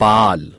पाल